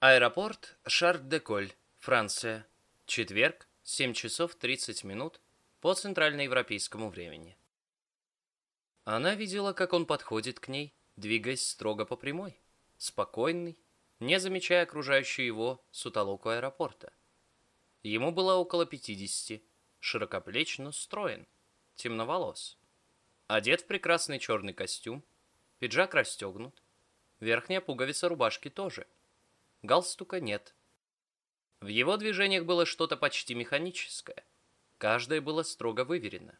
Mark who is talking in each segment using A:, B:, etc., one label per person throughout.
A: Аэропорт Шард-де-Коль, Франция. Четверг, 7 часов 30 минут по центральноевропейскому времени. Она видела, как он подходит к ней, двигаясь строго по прямой, спокойный, не замечая окружающую его сутолоку аэропорта. Ему было около 50, широкоплеч, но строен, темноволос. Одет в прекрасный черный костюм, пиджак расстегнут, верхняя пуговица рубашки тоже. Галстука нет. В его движениях было что-то почти механическое. Каждое было строго выверено.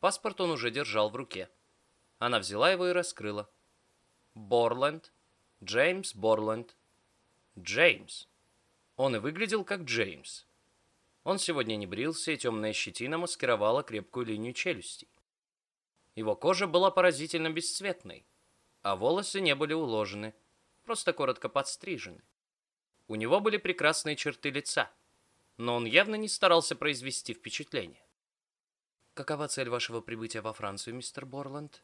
A: Паспорт он уже держал в руке. Она взяла его и раскрыла. Борленд. Джеймс Борленд. Джеймс. Он и выглядел как Джеймс. Он сегодня не брился, и темная щетина маскировала крепкую линию челюстей. Его кожа была поразительно бесцветной, а волосы не были уложены, просто коротко подстрижены. У него были прекрасные черты лица, но он явно не старался произвести впечатление. «Какова цель вашего прибытия во Францию, мистер Борланд?»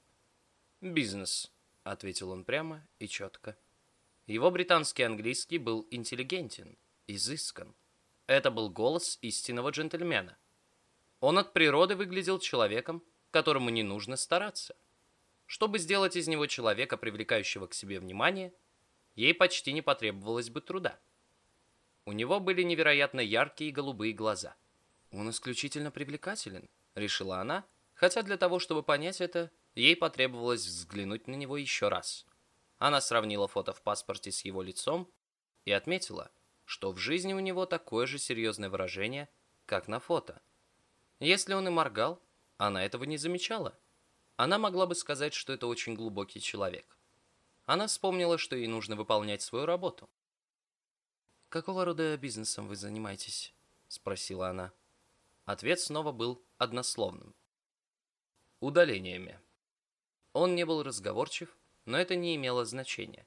A: «Бизнес», — ответил он прямо и четко. Его британский английский был интеллигентен, изыскан. Это был голос истинного джентльмена. Он от природы выглядел человеком, которому не нужно стараться. Чтобы сделать из него человека, привлекающего к себе внимание, ей почти не потребовалось бы труда. У него были невероятно яркие голубые глаза. «Он исключительно привлекателен», — решила она, хотя для того, чтобы понять это, ей потребовалось взглянуть на него еще раз. Она сравнила фото в паспорте с его лицом и отметила — что в жизни у него такое же серьезное выражение, как на фото. Если он и моргал, она этого не замечала. Она могла бы сказать, что это очень глубокий человек. Она вспомнила, что ей нужно выполнять свою работу. «Какого рода бизнесом вы занимаетесь?» — спросила она. Ответ снова был однословным. Удалениями. Он не был разговорчив, но это не имело значения.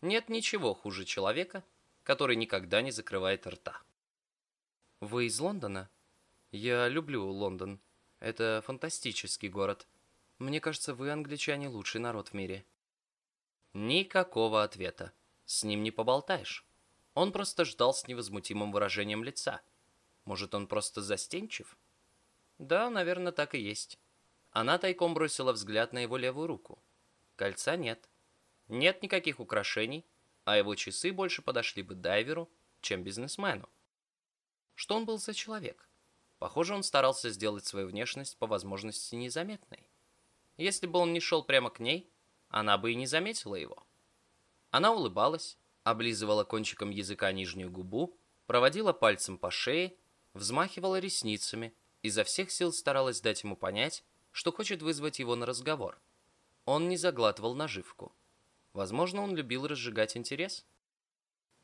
A: Нет ничего хуже человека, который никогда не закрывает рта. Вы из Лондона? Я люблю Лондон. Это фантастический город. Мне кажется, вы, англичане, лучший народ в мире. Никакого ответа. С ним не поболтаешь. Он просто ждал с невозмутимым выражением лица. Может, он просто застенчив? Да, наверное, так и есть. Она тайком бросила взгляд на его левую руку. Кольца нет. Нет никаких украшений, а его часы больше подошли бы дайверу, чем бизнесмену. Что он был за человек? Похоже, он старался сделать свою внешность по возможности незаметной. Если бы он не шел прямо к ней, она бы и не заметила его. Она улыбалась, облизывала кончиком языка нижнюю губу, проводила пальцем по шее, взмахивала ресницами, изо всех сил старалась дать ему понять, что хочет вызвать его на разговор. Он не заглатывал наживку. Возможно, он любил разжигать интерес.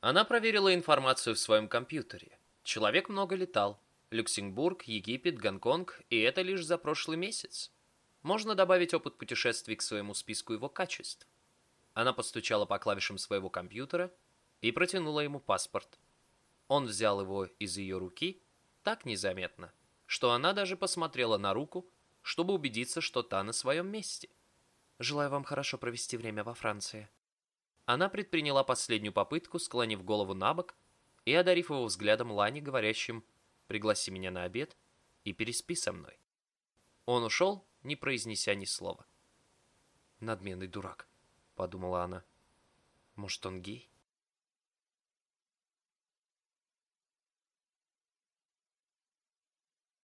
A: Она проверила информацию в своем компьютере. Человек много летал. Люксембург, Египет, Гонконг, и это лишь за прошлый месяц. Можно добавить опыт путешествий к своему списку его качеств. Она постучала по клавишам своего компьютера и протянула ему паспорт. Он взял его из ее руки так незаметно, что она даже посмотрела на руку, чтобы убедиться, что та на своем месте. Желаю вам хорошо провести время во Франции». Она предприняла последнюю попытку, склонив голову на бок и одарив его взглядом Лани, говорящим «Пригласи меня на обед и переспи со мной». Он ушел, не произнеся ни слова. «Надменный дурак», — подумала она. «Может, он гей?»